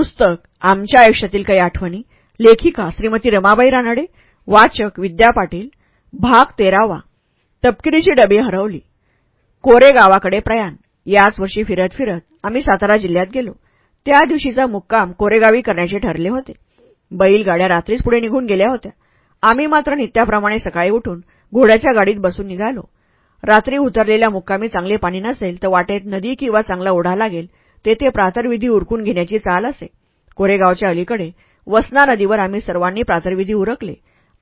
पुस्तक आमच्या आयुष्यातील काही आठवणी लेखिका श्रीमती रमाबाई रानडे वाचक विद्या पाटील भाग तेरावा तपकिरीची डबी हरवली कोरे गावाकडे प्रयाण याच वर्षी फिरत फिरत आम्ही सातारा जिल्ह्यात गेलो. त्या दिवशीचा मुक्काम कोरेगावी करण्याचे ठरले होते. बैलगाड्या रात्रीच पुढे निघून गेल्या होत्या. आम्ही मात्र नित्याप्रमाणे सकाळी उठून घोड्याच्या गाडीत बसून निघालो. रात्री उतरलेल्या मुक्कामी चांगले पाणी नसेल तर वाटेत नदी किंवा चांगला ओढा लागेल तेथे प्रातर्विधी उरकून घेण्याची चाल असे. कोरेगावच्या अलीकडे वसना नदीवर आम्ही सर्वांनी प्रातर्विधी उरकले.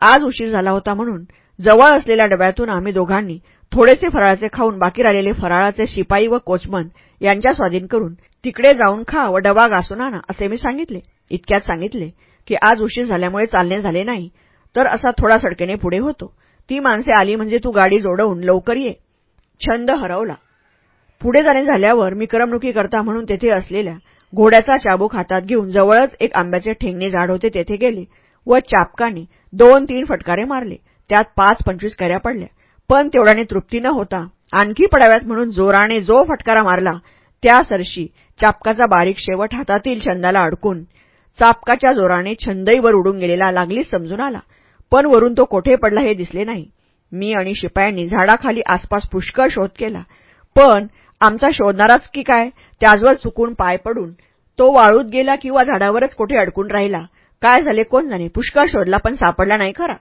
आज उशीर झाला होता म्हणून जवळ असलेल्या डब्यातून आम्ही दोघांनी थोडेसे फराळाचे खाऊन बाकी राहिलेले फराळाचे शिपाई व कोचमन यांच्या स्वाधीन करून तिकडे जाऊन खा व डबा घासून आणा असे मी सांगितले. इतक्यात सांगितले की आज उशीर झाल्यामुळे चालणे झाले नाही तर असा थोडा सडकेने पुढे होतो. ती माणसे आली म्हणजे तू गाडी जोडवून लवकर ये. छंद हरवला. पुढे जाणे झाल्यावर मी करमणुकी करता म्हणून तेथे असलेल्या घोड्याचा चाबूक हातात घेऊन जवळच एक आंब्याचे ठेंगणे झाड होते तेथे गेले व चापकाने दोन तीन फटकारे मारले. त्यात पाच पंचवीस कऱ्या पडल्या. पण तेवढ्याने तृप्ती न होता आणखी पडाव्यात म्हणून जोराने जो फटकारा मारला त्या सरशी चापकाचा बारीक शेवट हातातील छंदाला अडकून चापकाच्या जोराने छंदही वर उडून गेलेला लागलीच समजून आला. पण वरून तो कोठे पडला हे दिसले नाही. मी आणि शिपायांनी झाडाखाली आसपास पुष्कळ शोध केला. पण आमचा शोधणाराच की काय? त्याचवर चुकून पाय पडून. तो वाळूत गेला किंवा झाडावरच कोठे अडकून राहिला? काय झाले कोण जाणे? पुष्कळ शोधला पण सापडला नाही खरा.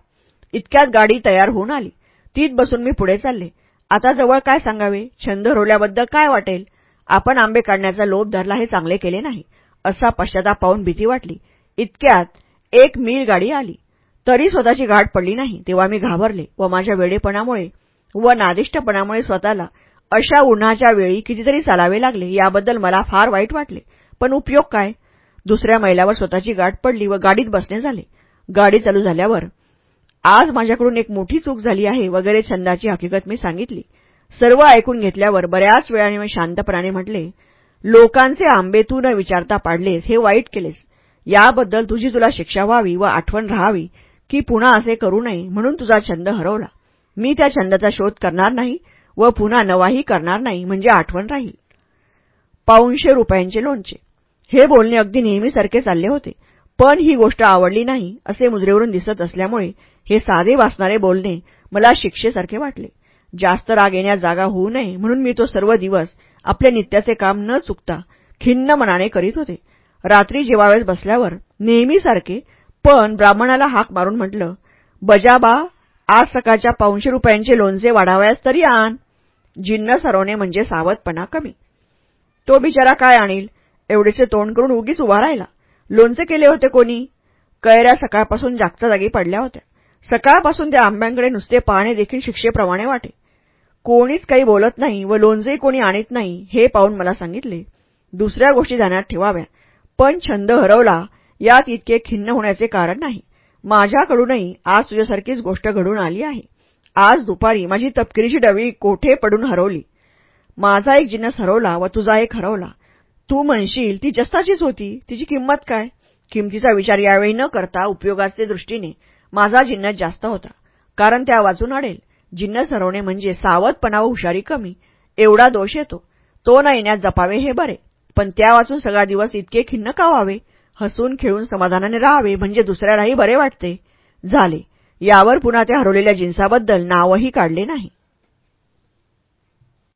इतक्यात गाडी तयार होऊन आली. तीत बसून मी पुढे चालले. आता जवळ काय सांगावे? छंद हरवल्याबद्दल काय वाटेल? आपण आंबे काढण्याचा लोभ धरला हे चांगले केले नाही. असा पश्चाताप पाहून भीती वाटली. इतक्यात एक मील गाडी आली. तरी स्वतःची गाठ पडली नाही. तेव्हा मी घाबरले व माझ्या वेडेपणामुळे व नादिष्टपणामुळे स्वतःला अशा उन्हाच्या वेळी कितीतरी चालावे लागले याबद्दल मला फार वाईट वाटले. पण उपयोग काय? दुसऱ्या मैलावर स्वतःची गाठ पडली व गाडीत बसणे झाले. गाडी चालू झाल्यावर आज माझ्याकडून एक मोठी चूक झाली आहे वगैरे छंदाची हकीकत मी सांगितली. सर्व ऐकून घेतल्यावर बऱ्याच वेळाने मी शांतपणाने म्हटले लोकांचे आंबे तू न विचारता पाडलेस हे वाईट केलेस. याबद्दल तुझी तुला शिक्षा व्हावी व आठवण राहावी की पुन्हा असे करू नये म्हणून तुझा छंद हरवला. मी त्या छंदाचा शोध करणार नाही. व पुन्हा नवाही करणार नाही म्हणजे आठवण राहील. पाऊनशे रुपयांचे लोणचे. हे बोलणे अगदी नेहमीसारखे चालले होते पण ही गोष्ट आवडली नाही असे मुजरेवरून दिसत असल्यामुळे हे साधे वाचणारे बोलणे मला शिक्षेसारखे वाटले. जास्त राग येण्यास जागा होऊ नये म्हणून मी तो सर्व दिवस आपले नित्याचे काम न चुकता खिन्न मनाने करीत होते. रात्री जेवावेस बसल्यावर नेहमीसारखे पण ब्राह्मणाला हाक मारून म्हटलं बजाबा आज सकाळच्या पाऊनशे रुपयांचे लोणचे वाढावयास तरी आण. जिन्न सरवणे म्हणजे सावधपणा कमी. तो बिचारा काय आणील? एवढेसे तोंड करून उगीच उभा राहिला. लोणचे केले होते कोणी? कैऱ्या सकाळपासून जागच्या जागी पडल्या होत्या. सकाळपासून त्या आंब्यांकडे नुसते पाहणे देखील शिक्षेप्रमाणे वाटे. कोणीच काही बोलत नाही व लोणचेही कोणी आणत नाही हे पाहून मला सांगितले. दुसऱ्या गोष्टी जाण्यात ठेवाव्या. पण छंद हरवला यात इतके खिन्न होण्याचे कारण नाही. माझ्याकडूनही आज तुझ्यासारखीच गोष्ट घडून आली आहे. आज दुपारी माझी तपकिरीची डवी कोठे पडून हरवली? माझा एक जिन्नस हरवला व तुझा एक हरवला. तू म्हणशील ती जस्ताचीच होती. तिची किंमत काय? किमतीचा विचार यावेळी न करता उपयोगाचे दृष्टीने माझा जिन्नस जास्त होता. कारण त्या वाचून अडेल जिन्नस हरवणे म्हणजे सावधपणा व हुशारी कमी. एवढा दोष येतो. तो न येण्यात जपावे हे बरे. पण त्या वाचून सगळा दिवस इतके खिन्न का व्हावे? हसून खेळून समाधानाने राहावे म्हणजे दुसऱ्यालाही बरे वाटते. झाले. यावर पुन्हा त्या हरवलेल्या जिन्साबद्दल नावही काढले नाही.